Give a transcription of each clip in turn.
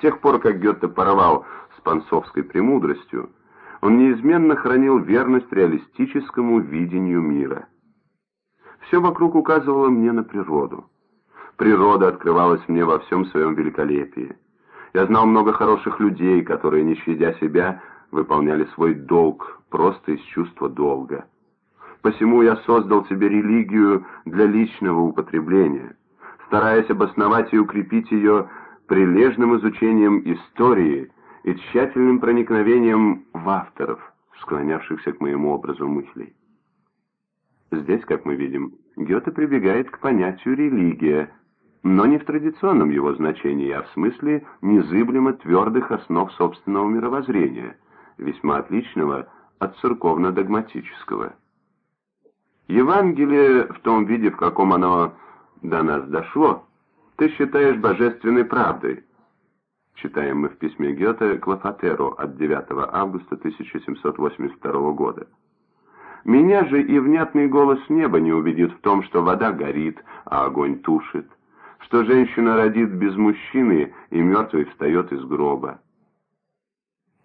тех пор, как Гёте порвал с панцовской премудростью, он неизменно хранил верность реалистическому видению мира. Все вокруг указывало мне на природу. Природа открывалась мне во всем своем великолепии. Я знал много хороших людей, которые, не щадя себя, выполняли свой долг просто из чувства долга. Посему я создал себе религию для личного употребления, стараясь обосновать и укрепить ее прилежным изучением истории и тщательным проникновением в авторов, склонявшихся к моему образу мыслей. Здесь, как мы видим, Гёте прибегает к понятию «религия», но не в традиционном его значении, а в смысле незыблемо твердых основ собственного мировоззрения, весьма отличного от церковно-догматического. Евангелие в том виде, в каком оно до нас дошло, ты считаешь божественной правдой. Читаем мы в письме Гёте к Лафатеру от 9 августа 1782 года. Меня же и внятный голос неба не убедит в том, что вода горит, а огонь тушит, что женщина родит без мужчины и мертвый встает из гроба.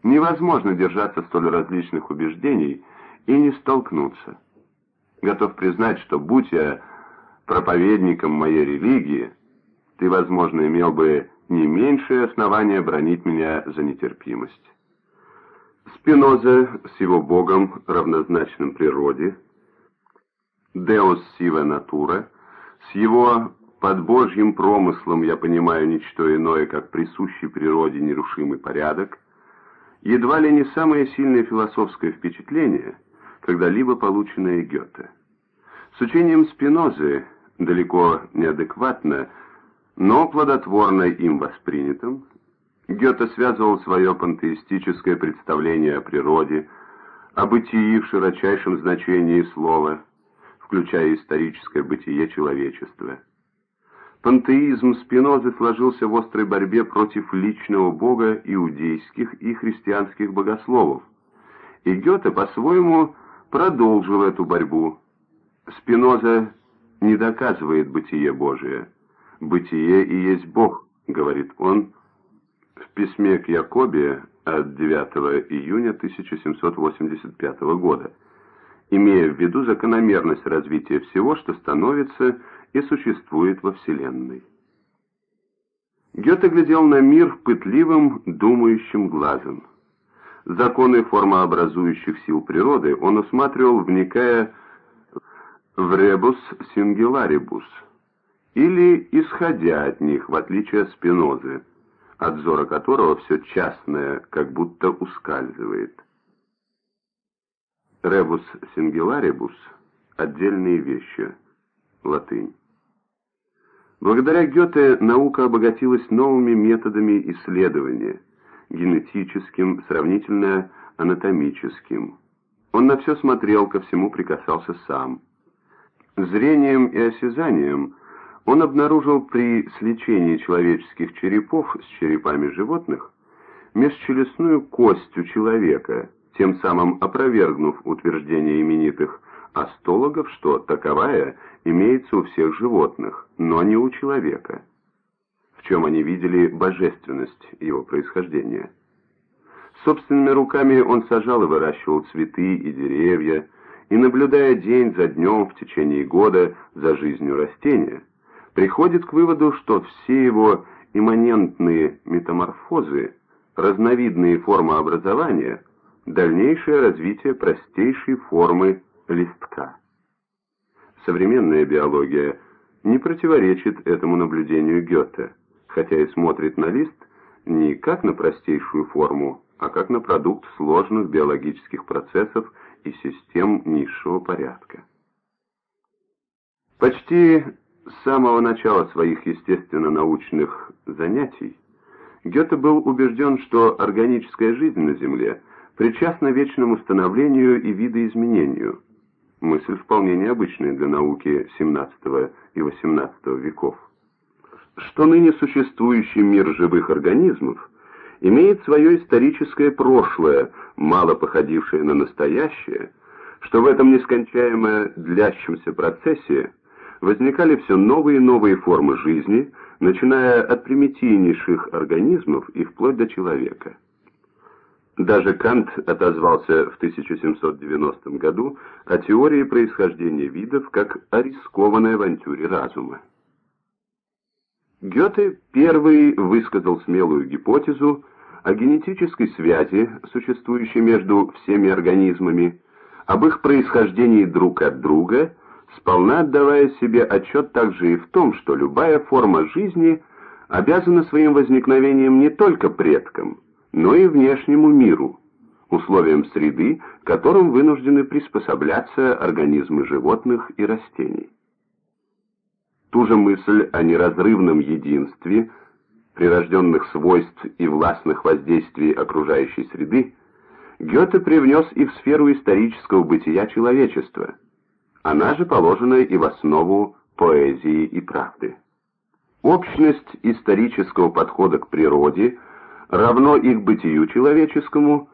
Невозможно держаться столь различных убеждений и не столкнуться. Готов признать, что будь я проповедником моей религии, ты, возможно, имел бы не меньшее основание бронить меня за нетерпимость. Спиноза с его богом, равнозначным природе, Деус сива натура, с его под божьим промыслом я понимаю ничто иное, как присущий природе нерушимый порядок, едва ли не самое сильное философское впечатление — когда-либо полученное Гёте. С учением Спинозы, далеко неадекватно, но плодотворно им воспринятым, Гёте связывал свое пантеистическое представление о природе, о бытии в широчайшем значении слова, включая историческое бытие человечества. Пантеизм Спинозы сложился в острой борьбе против личного бога иудейских и христианских богословов, и Гёте по-своему продолжил эту борьбу. Спиноза не доказывает бытие Божие. «Бытие и есть Бог», — говорит он в письме к Якобе от 9 июня 1785 года, имея в виду закономерность развития всего, что становится и существует во Вселенной. Гёте глядел на мир пытливым, думающим глазом. Законы формообразующих сил природы он усматривал, вникая в ребус сингуларибус, или исходя от них, в отличие от Спинозы, от взора которого все частное как будто ускальзывает. Ребус сингуларибус – отдельные вещи, латынь. Благодаря Гёте наука обогатилась новыми методами исследования – генетическим, сравнительно анатомическим. Он на все смотрел, ко всему прикасался сам. Зрением и осязанием он обнаружил при сличении человеческих черепов с черепами животных межчелюстную кость у человека, тем самым опровергнув утверждение именитых астологов, что таковая имеется у всех животных, но не у человека в чем они видели божественность его происхождения. Собственными руками он сажал и выращивал цветы и деревья, и, наблюдая день за днем в течение года за жизнью растения, приходит к выводу, что все его имманентные метаморфозы, разновидные формы образования, дальнейшее развитие простейшей формы листка. Современная биология не противоречит этому наблюдению Гёте хотя и смотрит на лист не как на простейшую форму, а как на продукт сложных биологических процессов и систем низшего порядка. Почти с самого начала своих естественно-научных занятий Гёте был убежден, что органическая жизнь на Земле причастна вечному становлению и видоизменению, мысль вполне необычная для науки XVII и XVIII веков. Что ныне существующий мир живых организмов имеет свое историческое прошлое, мало походившее на настоящее, что в этом нескончаемо длящемся процессе возникали все новые и новые формы жизни, начиная от примитивнейших организмов и вплоть до человека. Даже Кант отозвался в 1790 году о теории происхождения видов как о рискованной авантюре разума. Гёте первый высказал смелую гипотезу о генетической связи, существующей между всеми организмами, об их происхождении друг от друга, сполна отдавая себе отчет также и в том, что любая форма жизни обязана своим возникновением не только предкам, но и внешнему миру, условиям среды, которым вынуждены приспосабляться организмы животных и растений. Ту же мысль о неразрывном единстве, прирожденных свойств и властных воздействий окружающей среды, Гёте привнес и в сферу исторического бытия человечества. Она же положена и в основу поэзии и правды. Общность исторического подхода к природе – равно их бытию человеческому,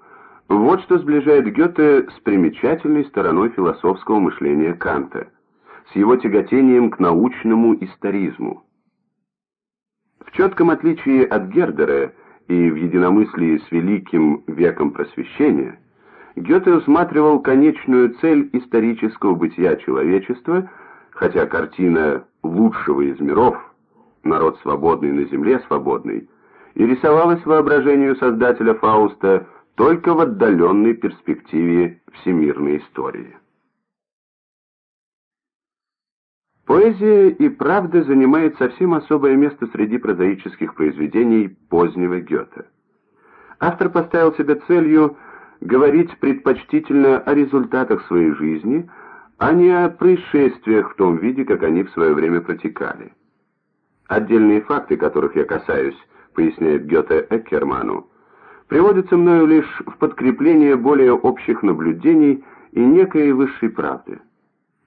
вот что сближает Гёте с примечательной стороной философского мышления Канта, с его тяготением к научному историзму. В четком отличие от Гердера и в единомыслии с великим веком просвещения, Гёте усматривал конечную цель исторического бытия человечества, хотя картина лучшего из миров, народ свободный на земле свободный, и рисовалась воображению создателя Фауста только в отдаленной перспективе всемирной истории. Поэзия и правда занимает совсем особое место среди прозаических произведений позднего Гёте. Автор поставил себе целью говорить предпочтительно о результатах своей жизни, а не о происшествиях в том виде, как они в свое время протекали. Отдельные факты, которых я касаюсь, поясняет Гёте Эккерману, приводится мною лишь в подкрепление более общих наблюдений и некой высшей правды.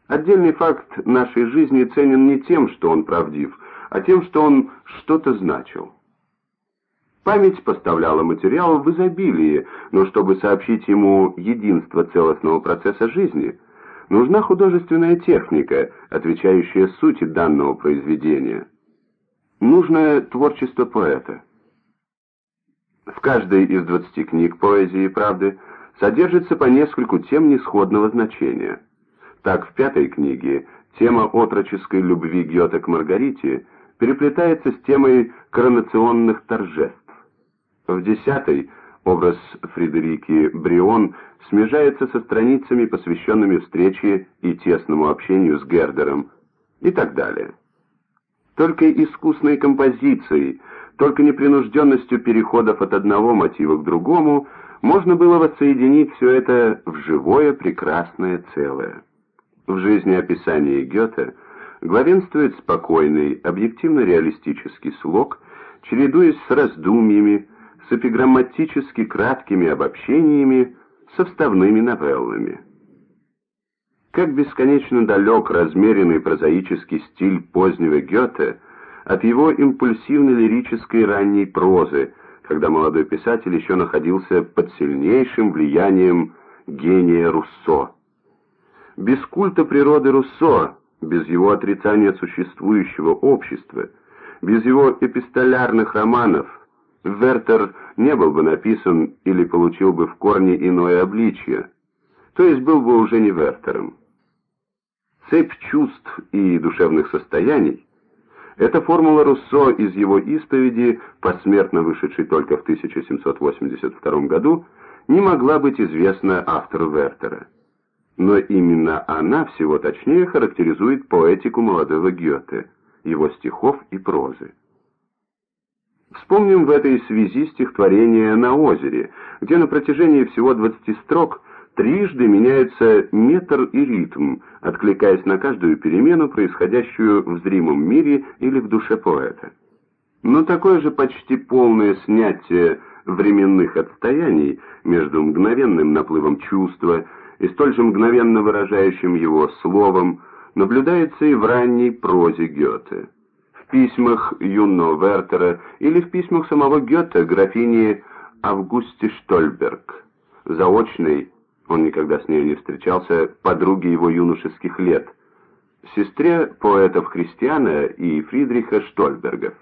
Отдельный факт нашей жизни ценен не тем, что он правдив, а тем, что он что-то значил. Память поставляла материал в изобилии, но чтобы сообщить ему единство целостного процесса жизни, нужна художественная техника, отвечающая сути данного произведения – Нужное творчество поэта. В каждой из двадцати книг поэзии и правды содержится по нескольку тем несходного значения. Так, в пятой книге тема отроческой любви Гёте к Маргарите переплетается с темой коронационных торжеств. В десятой образ Фредерики Брион смежается со страницами, посвященными встрече и тесному общению с Гердером и так далее. Только искусной композицией, только непринужденностью переходов от одного мотива к другому можно было воссоединить все это в живое прекрасное целое. В жизни описания Гёте главенствует спокойный, объективно-реалистический слог, чередуясь с раздумьями, с эпиграмматически краткими обобщениями, со вставными новеллами. Как бесконечно далек размеренный прозаический стиль позднего Гёте от его импульсивной лирической ранней прозы, когда молодой писатель еще находился под сильнейшим влиянием гения Руссо. Без культа природы Руссо, без его отрицания существующего общества, без его эпистолярных романов, Вертер не был бы написан или получил бы в корне иное обличье, то есть был бы уже не Вертером. Цепь чувств и душевных состояний – это формула Руссо из его исповеди, посмертно вышедшей только в 1782 году, не могла быть известна автору Вертера. Но именно она всего точнее характеризует поэтику молодого Гёте, его стихов и прозы. Вспомним в этой связи стихотворение «На озере», где на протяжении всего 20 строк – Трижды меняются метр и ритм, откликаясь на каждую перемену, происходящую в зримом мире или в душе поэта. Но такое же почти полное снятие временных отстояний между мгновенным наплывом чувства и столь же мгновенно выражающим его словом наблюдается и в ранней прозе Гёте. Письмах юного Вертера или в письмах самого Гёте графини Августе Штольберг, заочной он никогда с ней не встречался, подруги его юношеских лет, сестре поэтов Христиана и Фридриха Штольбергов.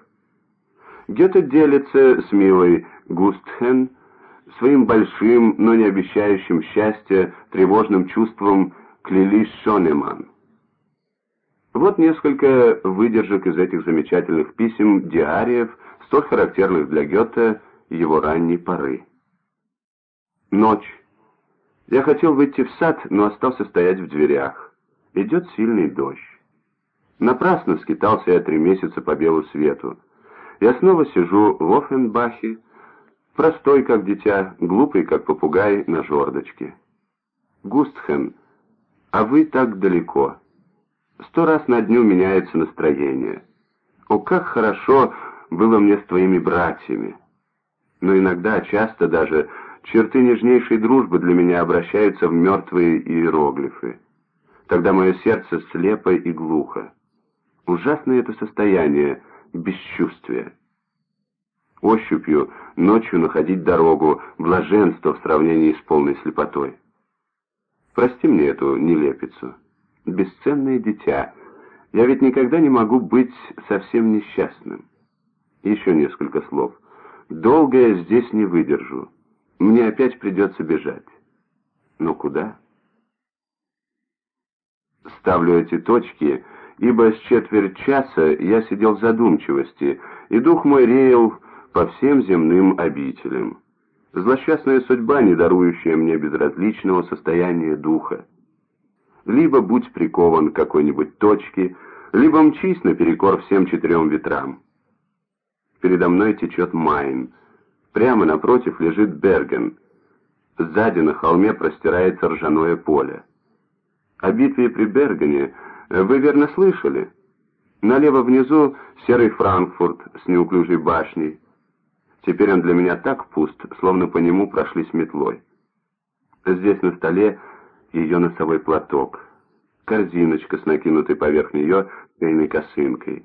Гёте делится с милой Густхен своим большим, но не обещающим счастья, тревожным чувством Клили Шонеман. Вот несколько выдержек из этих замечательных писем, диариев, столь характерных для Гёте его ранней поры. Ночь. Я хотел выйти в сад, но остался стоять в дверях. Идет сильный дождь. Напрасно скитался я три месяца по белу свету. Я снова сижу в Оффенбахе, простой, как дитя, глупый, как попугай на жердочке. Густхен, а вы так далеко. Сто раз на дню меняется настроение. О, как хорошо было мне с твоими братьями. Но иногда, часто даже, черты нежнейшей дружбы для меня обращаются в мертвые иероглифы. Тогда мое сердце слепо и глухо. Ужасное это состояние бесчувствия. Ощупью ночью находить дорогу, блаженство в сравнении с полной слепотой. Прости мне эту нелепицу. Бесценное дитя. Я ведь никогда не могу быть совсем несчастным. Еще несколько слов. Долго я здесь не выдержу. Мне опять придется бежать. Но куда? Ставлю эти точки ибо с четверть часа я сидел в задумчивости, и дух мой реял по всем земным обителям. Злосчастная судьба, не дарующая мне безразличного состояния духа. Либо будь прикован к какой-нибудь точке, либо мчись наперекор всем четырем ветрам. Передо мной течет Майн. Прямо напротив лежит Берген. Сзади на холме простирается ржаное поле. О битве при Бергене вы верно слышали? Налево внизу серый Франкфурт с неуклюжей башней. Теперь он для меня так пуст, словно по нему прошли с метлой. Здесь на столе ее носовой платок, корзиночка с накинутой поверх нее шейной косынкой.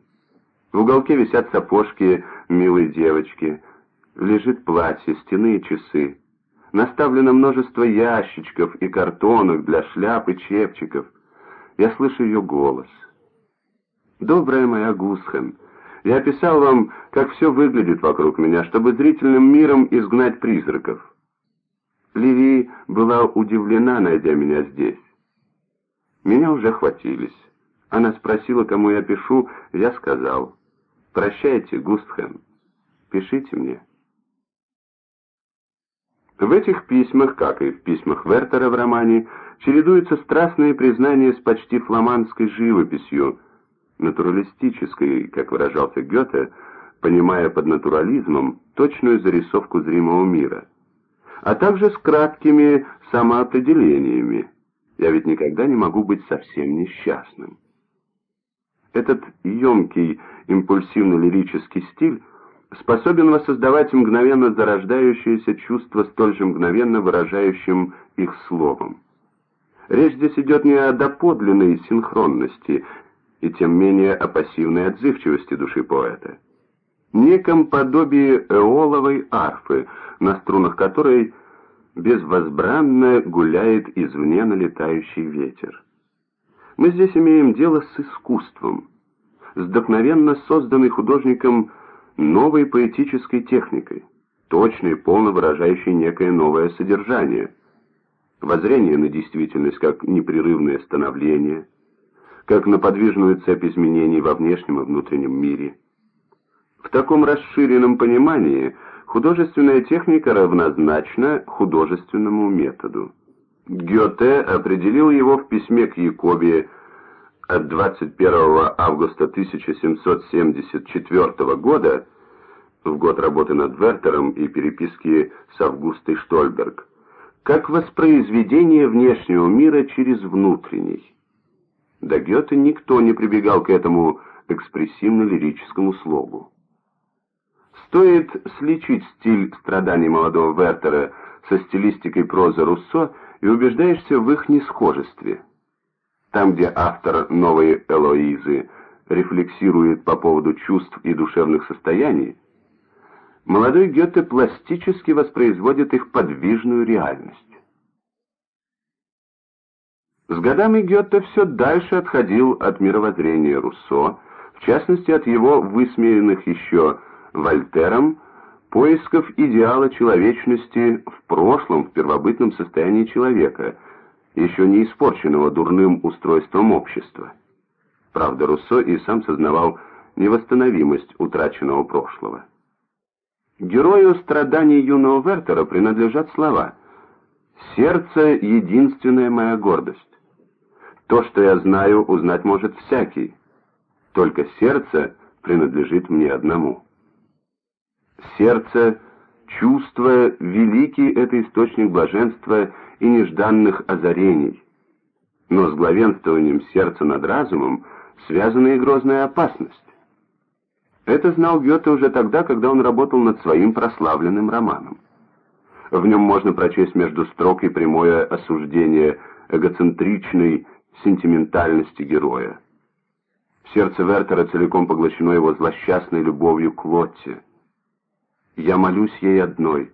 В уголке висят сапожки милой девочки, лежит платье, стены и часы. Наставлено множество ящичков и картонок для шляп и чепчиков — я слышу ее голос. «Добрая моя Гусхен, я описал вам, как все выглядит вокруг меня, чтобы зрительным миром изгнать призраков». Ливи была удивлена, найдя меня здесь. Меня уже хватились. Она спросила, кому я пишу, я сказал. «Прощайте, Густхен, пишите мне». В этих письмах, как и в письмах Вертера в романе, чередуются страстные признания с почти фламандской живописью, натуралистической, как выражался Гёте, понимая под натурализмом точную зарисовку зримого мира, а также с краткими самоопределениями. Я ведь никогда не могу быть совсем несчастным. Этот емкий импульсивно-лирический стиль способен воссоздавать мгновенно зарождающееся чувство, столь же мгновенно выражающим их словом. Речь здесь идет не о доподлинной синхронности, и тем менее о пассивной отзывчивости души поэта. Неком подобии эоловой арфы, на струнах которой безвозбранно гуляет извне налетающий ветер. Мы здесь имеем дело с искусством, с вдохновенно созданной художником новой поэтической техникой, точной полно выражающей некое новое содержание – воззрение на действительность как непрерывное становление, как на подвижную цепь изменений во внешнем и внутреннем мире. В таком расширенном понимании художественная техника равнозначна художественному методу. Гёте определил его в письме к Якобе от 21 августа 1774 года, в год работы над Вертером и переписки с Августой Штольберг, как воспроизведение внешнего мира через внутренний. До Гёте никто не прибегал к этому экспрессивно-лирическому слогу. Стоит сличить стиль страданий молодого Вертера со стилистикой прозы Руссо и убеждаешься в их несхожестве. Там, где автор «Новой Элоизы» рефлексирует по поводу чувств и душевных состояний, молодой Гёте пластически воспроизводит их подвижную реальность. С годами Гёте все дальше отходил от мировоззрения Руссо, в частности от его высмеянных еще Вольтером поисков идеала человечности в прошлом, в первобытном состоянии человека, еще не испорченного дурным устройством общества. Правда, Руссо и сам сознавал невосстановимость утраченного прошлого. Герою страданий юного Вертера принадлежат слова «Сердце — единственная моя гордость». То, что я знаю, узнать может всякий. Только сердце принадлежит мне одному. Сердце, чувство, великий — это источник блаженства и нежданных озарений. Но с главенствованием сердца над разумом связана и грозная опасность. Это знал Гёте уже тогда, когда он работал над своим прославленным романом. В нем можно прочесть между строк и прямое осуждение эгоцентричной сентиментальности героя. Сердце Вертера целиком поглощено его злосчастной любовью к Лотте. Я молюсь ей одной.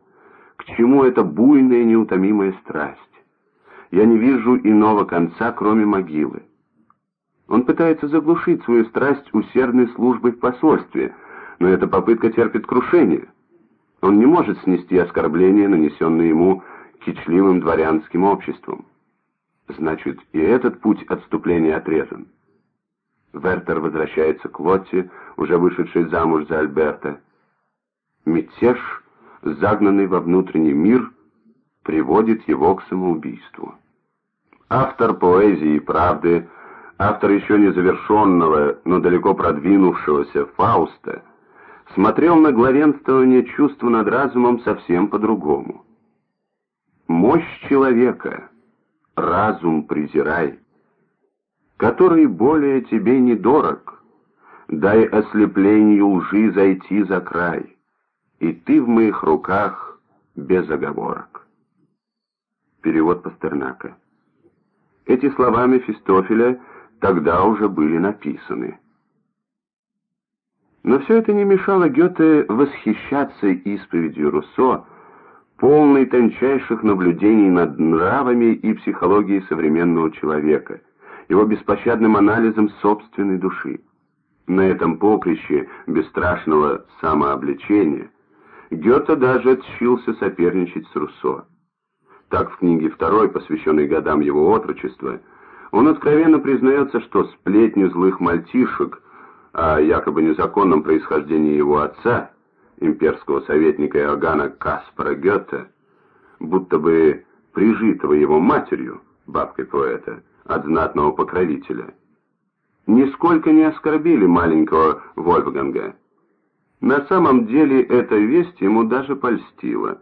К чему эта буйная неутомимая страсть? Я не вижу иного конца, кроме могилы. Он пытается заглушить свою страсть усердной службой в посольстве, но эта попытка терпит крушение. Он не может снести оскорбления, нанесенные ему кичливым дворянским обществом. Значит, и этот путь отступления отрезан. Вертер возвращается к Лотте, уже вышедшей замуж за Альберта. Мятеж, загнанный во внутренний мир, приводит его к самоубийству. Автор поэзии и правды – автор еще не завершенного, но далеко продвинувшегося Фауста, смотрел на главенствование чувства над разумом совсем по-другому. Мощь человека, разум презирай, который более тебе недорог, дай ослеплению лжи зайти за край, и ты в моих руках без оговорок. Перевод Пастернака. Эти слова Мефистофеля тогда уже были написаны. Но все это не мешало Гёте восхищаться исповедью Руссо, полной тончайших наблюдений над нравами и психологией современного человека, его беспощадным анализом собственной души. На этом поприще бесстрашного самообличения Гёте даже отщился соперничать с Руссо. Так в книге второй, посвященной годам его отрочества, он откровенно признается, что сплетни злых мальчишек о якобы незаконном происхождении его отца, имперского советника Иоганна Каспара Гёте, будто бы прижитого его матерью, бабкой поэта, от знатного покровителя, нисколько не оскорбили маленького Вольфганга. На самом деле эта весть ему даже польстила.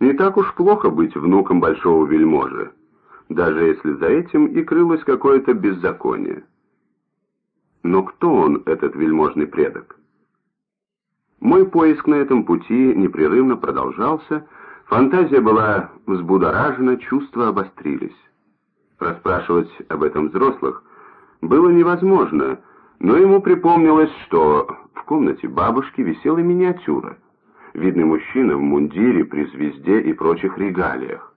Не так уж плохо быть внуком большого вельможи даже если за этим и крылось какое-то беззаконие. Но кто он, этот вельможный предок? Мой поиск на этом пути непрерывно продолжался, фантазия была взбудоражена, чувства обострились. Расспрашивать об этом взрослых было невозможно, но ему припомнилось, что в комнате бабушки висела миниатюра. Видный мужчина в мундире, при звезде и прочих регалиях.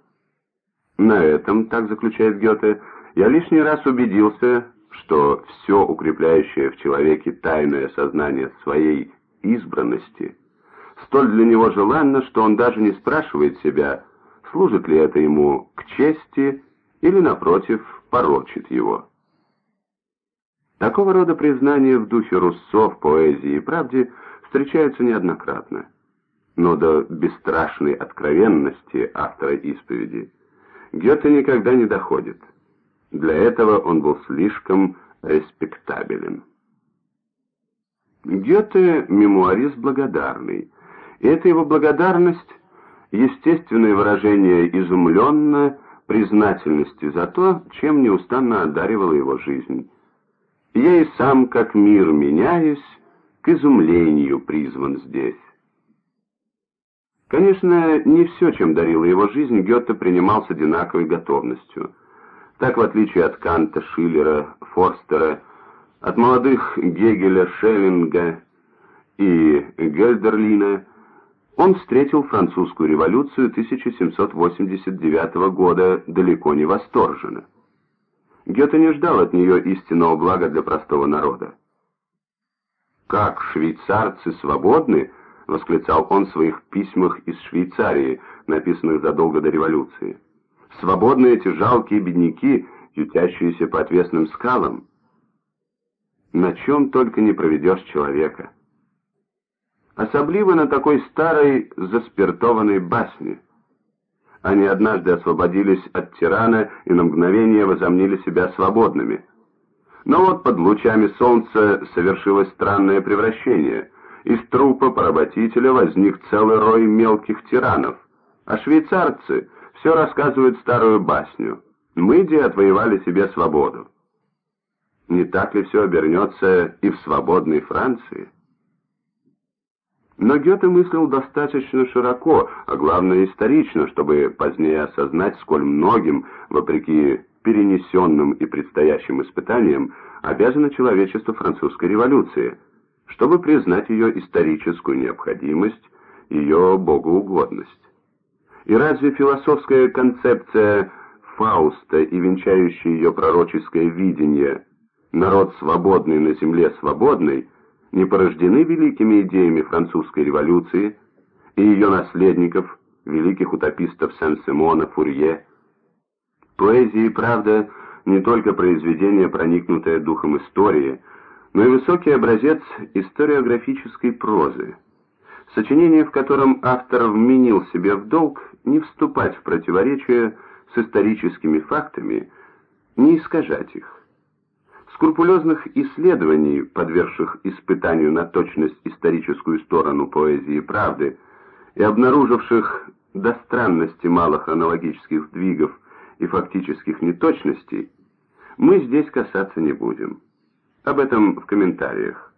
На этом, так заключает Гёте, я лишний раз убедился, что все укрепляющее в человеке тайное сознание своей избранности столь для него желанно, что он даже не спрашивает себя, служит ли это ему к чести или, напротив, порочит его. Такого рода признания в духе Руссо в поэзии и правде встречаются неоднократно. Но до бесстрашной откровенности автора исповеди Гёте никогда не доходит. Для этого он был слишком респектабелен. Гёте – мемуарист благодарный, и эта его благодарность – естественное выражение изумленно признательности за то, чем неустанно одаривала его жизнь. Я и сам, как мир, меняюсь, к изумлению призван здесь. Конечно, не все, чем дарила его жизнь, Гёте принимал с одинаковой готовностью. Так, в отличие от Канта, Шиллера, Форстера, от молодых Гегеля, Шеллинга и Гельдерлина, он встретил французскую революцию 1789 года далеко не восторженно. Гёте не ждал от нее истинного блага для простого народа. «Как швейцарцы свободны!» — восклицал он в своих письмах из Швейцарии, написанных задолго до революции. «Свободны эти жалкие бедняки, ютящиеся по отвесным скалам. На чем только не проведешь человека. Особливо на такой старой заспиртованной басне. Они однажды освободились от тирана и на мгновение возомнили себя свободными. Но вот под лучами солнца совершилось странное превращение. Из трупа поработителя возник целый рой мелких тиранов, а швейцарцы все рассказывают старую басню. Мы, где отвоевали себе свободу. Не так ли все обернется и в свободной Франции? Но Гёте мыслил достаточно широко, а главное исторично, чтобы позднее осознать, сколь многим, вопреки перенесенным и предстоящим испытаниям, обязано человечество французской революции, чтобы признать ее историческую необходимость, ее богоугодность. И разве философская концепция Фауста и венчающее ее пророческое видение «народ свободный на земле свободный» не порождены великими идеями французской революции и ее наследников, великих утопистов Сен-Симона, Фурье. Поэзия и правда не только произведение, проникнутое духом истории, но и высокий образец историографической прозы, сочинение, в котором автор вменил себе в долг не вступать в противоречие с историческими фактами, не искажать их. Скрупулезных исследований, подвергших испытанию на точность историческую сторону поэзии правды и обнаруживших до странности мало хронологических сдвигов и фактических неточностей, мы здесь касаться не будем. Об этом в комментариях.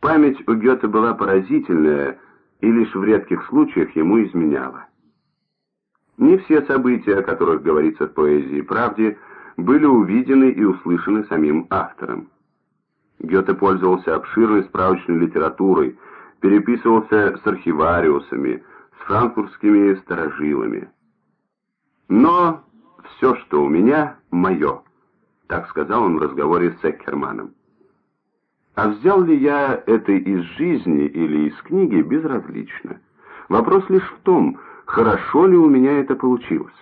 Память у Гёте была поразительная и лишь в редких случаях ему изменяла. Не все события, о которых говорится в поэзии правде, были увидены и услышаны самим автором. Гёте пользовался обширной справочной литературой, переписывался с архивариусами, с франкфуртскими старожилами. Но все, что у меня, мое, так сказал он в разговоре с Эккерманом. А взял ли я это из жизни или из книги, безразлично. Вопрос лишь в том, хорошо ли у меня это получилось.